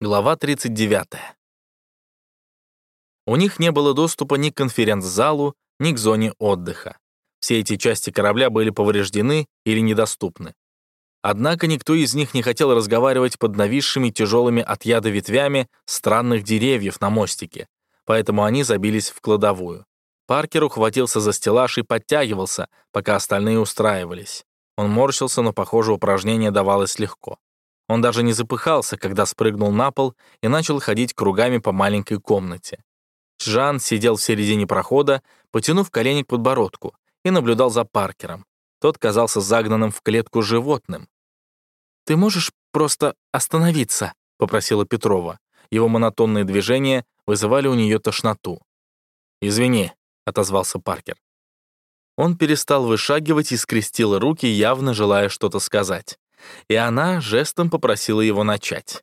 Глава 39. У них не было доступа ни к конференц-залу, ни к зоне отдыха. Все эти части корабля были повреждены или недоступны. Однако никто из них не хотел разговаривать под нависшими тяжелыми от яда ветвями странных деревьев на мостике, поэтому они забились в кладовую. Паркер ухватился за стеллаж и подтягивался, пока остальные устраивались. Он морщился, но, похоже, упражнение давалось легко. Он даже не запыхался, когда спрыгнул на пол и начал ходить кругами по маленькой комнате. Жан сидел в середине прохода, потянув колени к подбородку, и наблюдал за Паркером. Тот казался загнанным в клетку животным. «Ты можешь просто остановиться?» — попросила Петрова. Его монотонные движения вызывали у нее тошноту. «Извини», — отозвался Паркер. Он перестал вышагивать и скрестил руки, явно желая что-то сказать и она жестом попросила его начать.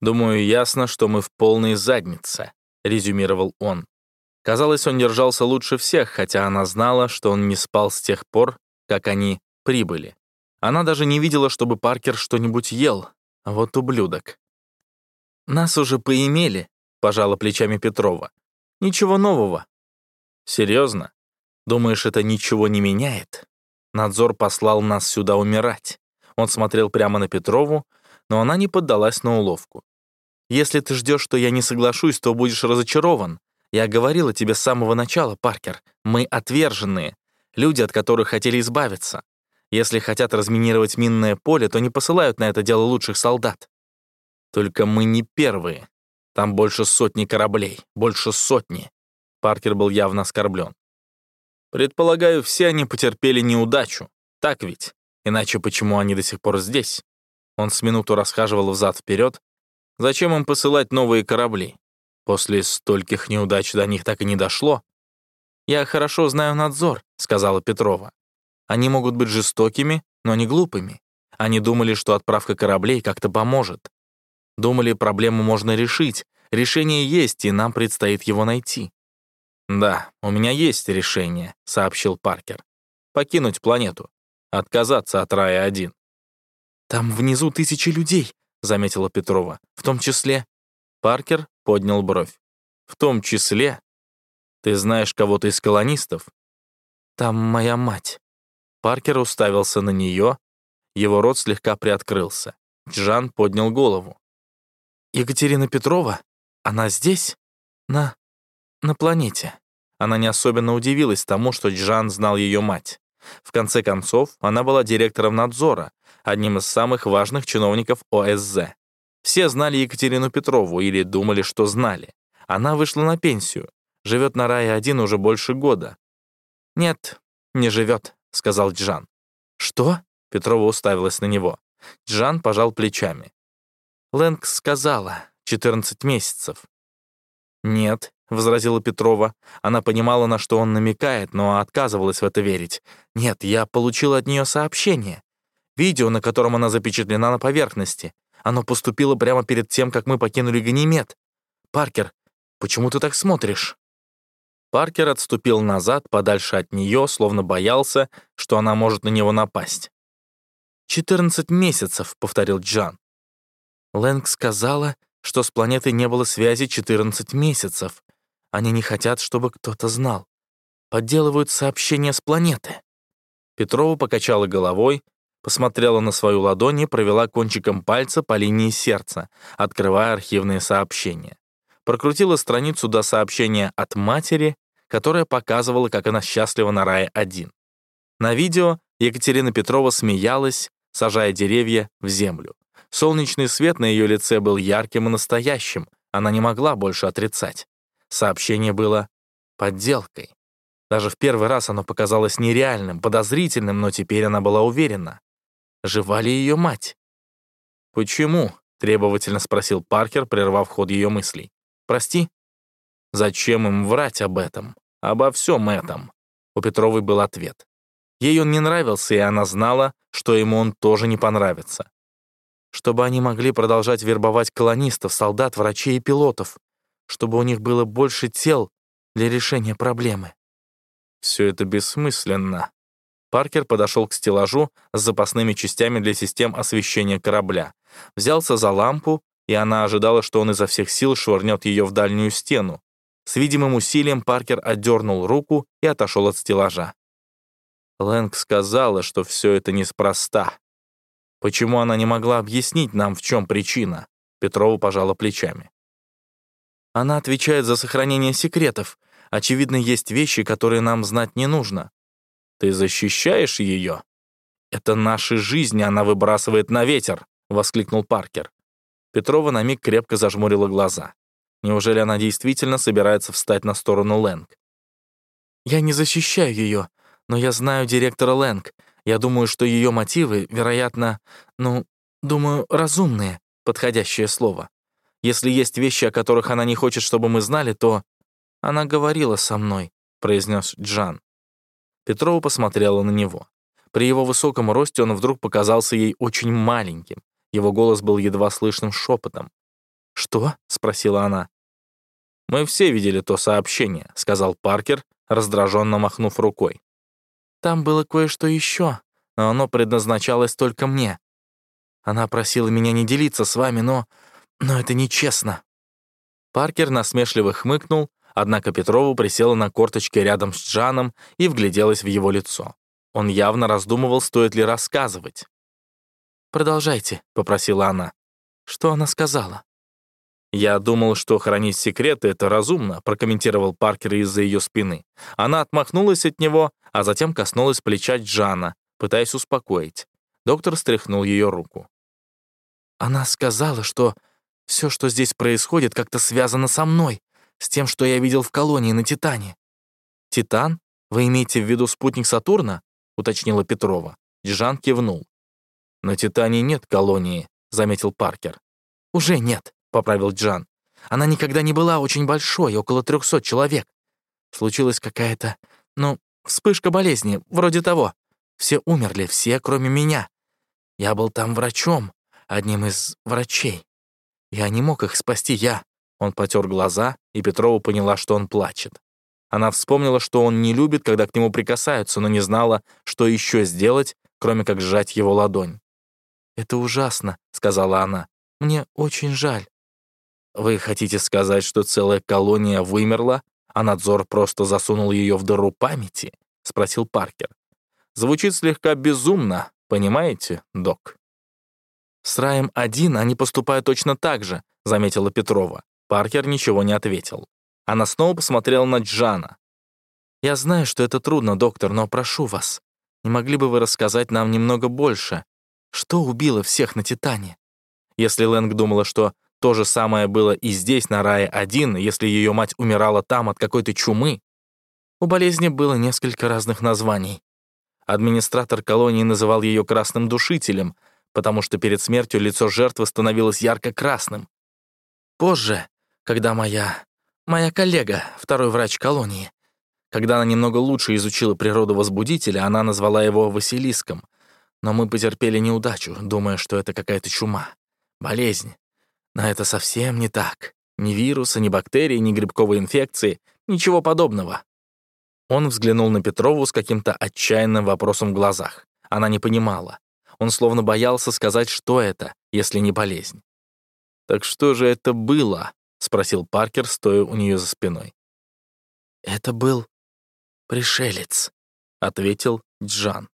«Думаю, ясно, что мы в полной заднице», — резюмировал он. Казалось, он держался лучше всех, хотя она знала, что он не спал с тех пор, как они прибыли. Она даже не видела, чтобы Паркер что-нибудь ел. Вот ублюдок. «Нас уже поимели», — пожала плечами Петрова. «Ничего нового». «Серьезно? Думаешь, это ничего не меняет? Надзор послал нас сюда умирать. Он смотрел прямо на Петрову, но она не поддалась на уловку. «Если ты ждешь, что я не соглашусь, то будешь разочарован. Я говорила тебе с самого начала, Паркер, мы отверженные, люди, от которых хотели избавиться. Если хотят разминировать минное поле, то не посылают на это дело лучших солдат. Только мы не первые. Там больше сотни кораблей, больше сотни». Паркер был явно оскорблен. «Предполагаю, все они потерпели неудачу. Так ведь?» Иначе почему они до сих пор здесь? Он с минуту расхаживал взад-вперед. Зачем им посылать новые корабли? После стольких неудач до них так и не дошло. «Я хорошо знаю надзор», — сказала Петрова. «Они могут быть жестокими, но не глупыми. Они думали, что отправка кораблей как-то поможет. Думали, проблему можно решить. Решение есть, и нам предстоит его найти». «Да, у меня есть решение», — сообщил Паркер. «Покинуть планету. Отказаться от рая-1. «Там внизу тысячи людей», — заметила Петрова. «В том числе...» Паркер поднял бровь. «В том числе...» «Ты знаешь кого-то из колонистов?» «Там моя мать». Паркер уставился на нее, его рот слегка приоткрылся. Джан поднял голову. «Екатерина Петрова? Она здесь? На... на планете?» Она не особенно удивилась тому, что Джан знал ее мать. В конце концов, она была директором надзора, одним из самых важных чиновников ОСЗ. Все знали Екатерину Петрову или думали, что знали. Она вышла на пенсию, живет на Рае-1 уже больше года. «Нет, не живет», — сказал Джан. «Что?» — Петрова уставилась на него. Джан пожал плечами. Лэнг сказала, 14 месяцев. «Нет, — возразила Петрова. Она понимала, на что он намекает, но отказывалась в это верить. «Нет, я получила от нее сообщение. Видео, на котором она запечатлена на поверхности. Оно поступило прямо перед тем, как мы покинули Ганимед. Паркер, почему ты так смотришь?» Паркер отступил назад, подальше от нее, словно боялся, что она может на него напасть. «Четырнадцать месяцев», — повторил Джан. Лэнг сказала, что с планетой не было связи 14 месяцев. Они не хотят, чтобы кто-то знал. Подделывают сообщения с планеты». Петрова покачала головой, посмотрела на свою ладонь и провела кончиком пальца по линии сердца, открывая архивные сообщения. Прокрутила страницу до сообщения от матери, которая показывала, как она счастлива на рае-1. На видео Екатерина Петрова смеялась, сажая деревья в землю. Солнечный свет на ее лице был ярким и настоящим, она не могла больше отрицать. Сообщение было подделкой. Даже в первый раз оно показалось нереальным, подозрительным, но теперь она была уверена. Жива ли ее мать? «Почему?» — требовательно спросил Паркер, прервав ход ее мыслей. «Прости?» «Зачем им врать об этом? Обо всем этом?» У Петровой был ответ. Ей он не нравился, и она знала, что ему он тоже не понравится. Чтобы они могли продолжать вербовать колонистов, солдат, врачей и пилотов, чтобы у них было больше тел для решения проблемы. Все это бессмысленно. Паркер подошел к стеллажу с запасными частями для систем освещения корабля, взялся за лампу и она ожидала, что он изо всех сил швырнет ее в дальнюю стену. С видимым усилием Паркер отдернул руку и отошел от стеллажа. Лэнг сказала, что все это неспроста. Почему она не могла объяснить нам, в чем причина? Петрова пожала плечами. Она отвечает за сохранение секретов. Очевидно, есть вещи, которые нам знать не нужно. Ты защищаешь ее? Это наши жизни она выбрасывает на ветер, воскликнул Паркер. Петрова на миг крепко зажмурила глаза. Неужели она действительно собирается встать на сторону Лэнг? «Я не защищаю ее, но я знаю директора Лэнг. Я думаю, что ее мотивы, вероятно, ну, думаю, разумные, подходящее слово. Если есть вещи, о которых она не хочет, чтобы мы знали, то она говорила со мной», — произнес Джан. Петрова посмотрела на него. При его высоком росте он вдруг показался ей очень маленьким. Его голос был едва слышным шепотом. «Что?» — спросила она. «Мы все видели то сообщение», — сказал Паркер, раздраженно махнув рукой. «Там было кое-что еще, но оно предназначалось только мне. Она просила меня не делиться с вами, но... но это нечестно». Паркер насмешливо хмыкнул, однако Петрову присела на корточки рядом с Джаном и вгляделась в его лицо. Он явно раздумывал, стоит ли рассказывать. «Продолжайте», — попросила она. «Что она сказала?» «Я думал, что хранить секреты — это разумно», — прокомментировал Паркер из-за ее спины. Она отмахнулась от него, а затем коснулась плеча Джана, пытаясь успокоить. Доктор стряхнул ее руку. «Она сказала, что все, что здесь происходит, как-то связано со мной, с тем, что я видел в колонии на Титане». «Титан? Вы имеете в виду спутник Сатурна?» — уточнила Петрова. Джан кивнул. «На Титане нет колонии», — заметил Паркер. «Уже нет», — поправил Джан. «Она никогда не была очень большой, около трехсот человек. Случилась какая-то, ну, вспышка болезни, вроде того. Все умерли, все, кроме меня. Я был там врачом, одним из врачей. Я не мог их спасти, я». Он потер глаза, и Петрова поняла, что он плачет. Она вспомнила, что он не любит, когда к нему прикасаются, но не знала, что еще сделать, кроме как сжать его ладонь. «Это ужасно», — сказала она. «Мне очень жаль». «Вы хотите сказать, что целая колония вымерла, а надзор просто засунул ее в дыру памяти?» — спросил Паркер. «Звучит слегка безумно, понимаете, док?» «С Раем-1 они поступают точно так же», — заметила Петрова. Паркер ничего не ответил. Она снова посмотрела на Джана. «Я знаю, что это трудно, доктор, но прошу вас, не могли бы вы рассказать нам немного больше? Что убило всех на Титане?» Если Лэнг думала, что то же самое было и здесь, на Рае-1, если ее мать умирала там от какой-то чумы. У болезни было несколько разных названий. Администратор колонии называл ее красным душителем, потому что перед смертью лицо жертвы становилось ярко-красным. Позже, когда моя... моя коллега, второй врач колонии, когда она немного лучше изучила природу возбудителя, она назвала его Василиском. Но мы потерпели неудачу, думая, что это какая-то чума, болезнь. Но это совсем не так. Ни вируса, ни бактерий, ни грибковой инфекции, ничего подобного. Он взглянул на Петрову с каким-то отчаянным вопросом в глазах. Она не понимала. Он словно боялся сказать, что это, если не болезнь. «Так что же это было?» — спросил Паркер, стоя у нее за спиной. «Это был пришелец», — ответил Джан.